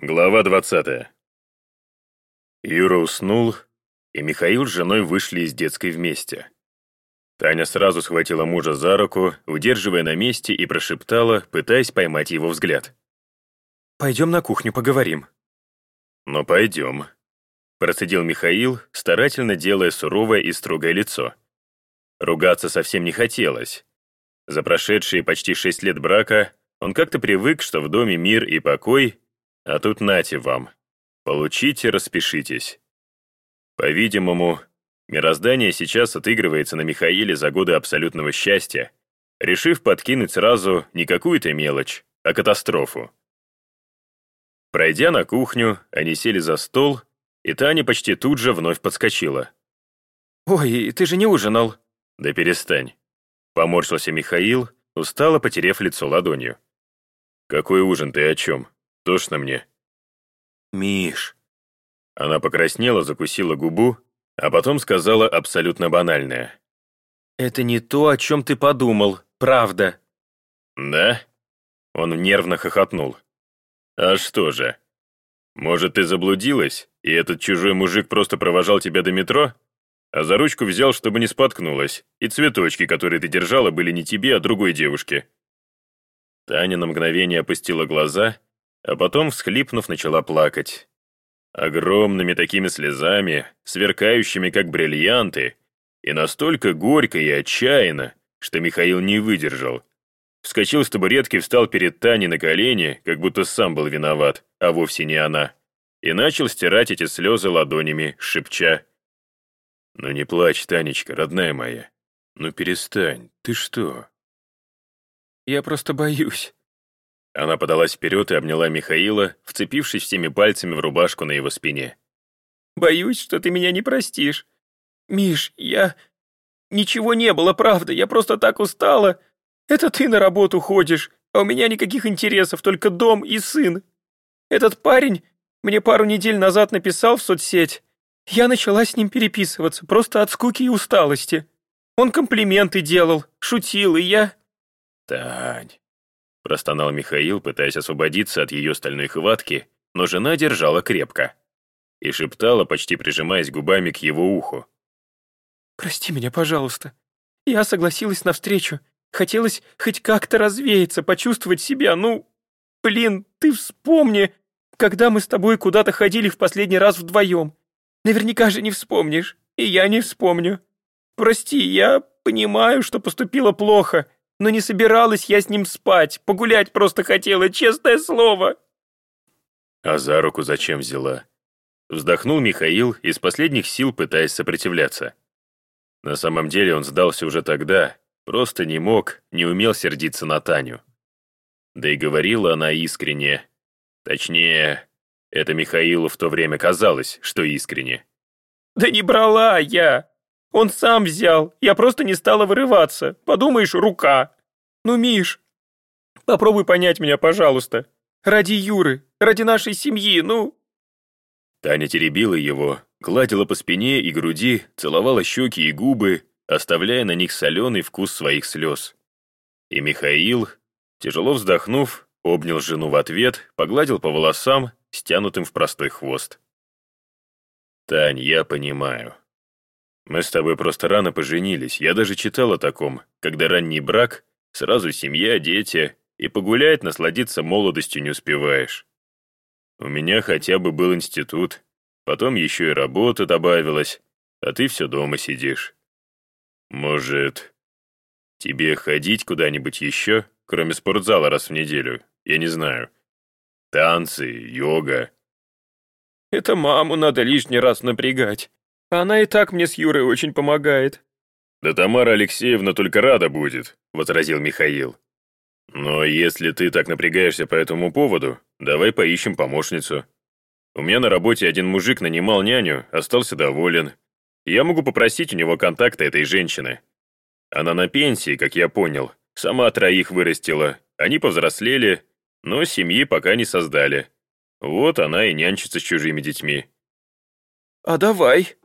Глава 20. Юра уснул, и Михаил с женой вышли из детской вместе. Таня сразу схватила мужа за руку, удерживая на месте, и прошептала, пытаясь поймать его взгляд. «Пойдем на кухню поговорим». «Ну, пойдем», — процедил Михаил, старательно делая суровое и строгое лицо. Ругаться совсем не хотелось. За прошедшие почти шесть лет брака он как-то привык, что в доме мир и покой, а тут нате вам. Получите, распишитесь. По-видимому, мироздание сейчас отыгрывается на Михаиле за годы абсолютного счастья, решив подкинуть сразу не какую-то мелочь, а катастрофу. Пройдя на кухню, они сели за стол, и Таня почти тут же вновь подскочила. «Ой, ты же не ужинал!» «Да перестань!» Поморщился Михаил, устало потеряв лицо ладонью. «Какой ужин ты о чем?» Тошно мне». «Миш». Она покраснела, закусила губу, а потом сказала абсолютно банальное. «Это не то, о чем ты подумал, правда». «Да?» Он нервно хохотнул. «А что же? Может, ты заблудилась, и этот чужой мужик просто провожал тебя до метро? А за ручку взял, чтобы не споткнулась, и цветочки, которые ты держала, были не тебе, а другой девушке». Таня на мгновение опустила глаза а потом, всхлипнув, начала плакать. Огромными такими слезами, сверкающими как бриллианты, и настолько горько и отчаянно, что Михаил не выдержал. Вскочил с табуретки, встал перед Таней на колени, как будто сам был виноват, а вовсе не она, и начал стирать эти слезы ладонями, шепча. «Ну не плачь, Танечка, родная моя. Ну перестань, ты что?» «Я просто боюсь», она подалась вперед и обняла Михаила, вцепившись всеми пальцами в рубашку на его спине. «Боюсь, что ты меня не простишь. Миш, я... Ничего не было, правда, я просто так устала. Это ты на работу ходишь, а у меня никаких интересов, только дом и сын. Этот парень мне пару недель назад написал в соцсеть. Я начала с ним переписываться, просто от скуки и усталости. Он комплименты делал, шутил, и я...» «Тань, Простонал Михаил, пытаясь освободиться от ее стальной хватки, но жена держала крепко. И шептала, почти прижимаясь губами к его уху. «Прости меня, пожалуйста. Я согласилась на встречу. Хотелось хоть как-то развеяться, почувствовать себя. Ну, блин, ты вспомни, когда мы с тобой куда-то ходили в последний раз вдвоем. Наверняка же не вспомнишь, и я не вспомню. Прости, я понимаю, что поступила плохо, но не собиралась я с ним спать, погулять просто хотела, честное слово». «А за руку зачем взяла?» Вздохнул Михаил, из последних сил пытаясь сопротивляться. На самом деле он сдался уже тогда, просто не мог, не умел сердиться на Таню. Да и говорила она искренне. Точнее, это Михаилу в то время казалось, что искренне. «Да не брала я! Он сам взял, я просто не стала вырываться. Подумаешь, рука. Ну, Миш, попробуй понять меня, пожалуйста. Ради Юры, ради нашей семьи, ну...» Таня теребила его, гладила по спине и груди, целовала щеки и губы, оставляя на них соленый вкус своих слез. И Михаил, тяжело вздохнув, обнял жену в ответ, погладил по волосам, стянутым в простой хвост. «Тань, я понимаю. Мы с тобой просто рано поженились. Я даже читал о таком, когда ранний брак, сразу семья, дети, и погулять, насладиться молодостью не успеваешь. У меня хотя бы был институт, потом еще и работа добавилась, а ты все дома сидишь. Может, тебе ходить куда-нибудь еще, кроме спортзала раз в неделю? Я не знаю. Танцы, йога. Это маму надо лишний раз напрягать. Она и так мне с Юрой очень помогает». «Да Тамара Алексеевна только рада будет», — возразил Михаил. «Но если ты так напрягаешься по этому поводу, давай поищем помощницу. У меня на работе один мужик нанимал няню, остался доволен. Я могу попросить у него контакты этой женщины. Она на пенсии, как я понял, сама троих вырастила. Они повзрослели, но семьи пока не создали. Вот она и нянчится с чужими детьми». «А давай»,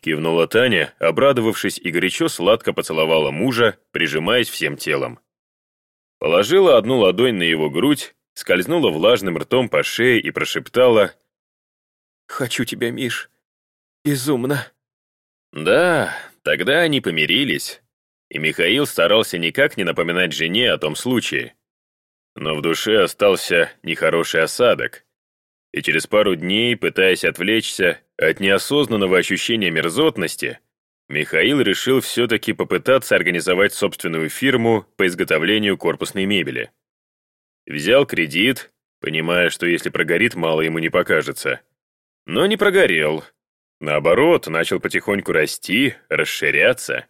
Кивнула Таня, обрадовавшись и горячо сладко поцеловала мужа, прижимаясь всем телом. Положила одну ладонь на его грудь, скользнула влажным ртом по шее и прошептала «Хочу тебя, Миш. Безумно». Да, тогда они помирились, и Михаил старался никак не напоминать жене о том случае. Но в душе остался нехороший осадок. И через пару дней, пытаясь отвлечься от неосознанного ощущения мерзотности, Михаил решил все-таки попытаться организовать собственную фирму по изготовлению корпусной мебели. Взял кредит, понимая, что если прогорит, мало ему не покажется. Но не прогорел. Наоборот, начал потихоньку расти, расширяться.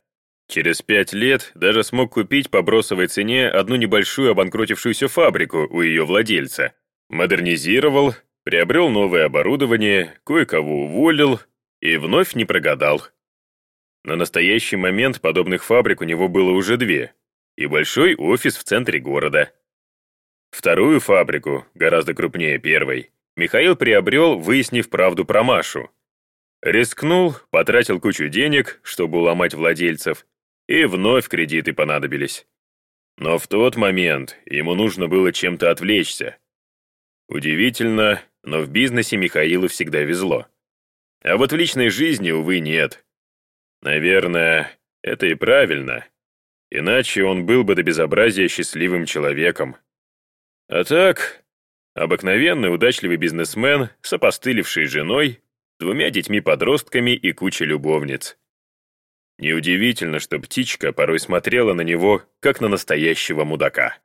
Через пять лет даже смог купить по бросовой цене одну небольшую обанкротившуюся фабрику у ее владельца. Модернизировал, приобрел новое оборудование, кое-кого уволил и вновь не прогадал. На настоящий момент подобных фабрик у него было уже две, и большой офис в центре города. Вторую фабрику, гораздо крупнее первой, Михаил приобрел, выяснив правду про Машу. Рискнул, потратил кучу денег, чтобы уломать владельцев, и вновь кредиты понадобились. Но в тот момент ему нужно было чем-то отвлечься. Удивительно, но в бизнесе Михаилу всегда везло. А вот в личной жизни, увы, нет. Наверное, это и правильно. Иначе он был бы до безобразия счастливым человеком. А так, обыкновенный удачливый бизнесмен, сопостыливший женой, двумя детьми-подростками и кучей любовниц. Неудивительно, что птичка порой смотрела на него, как на настоящего мудака.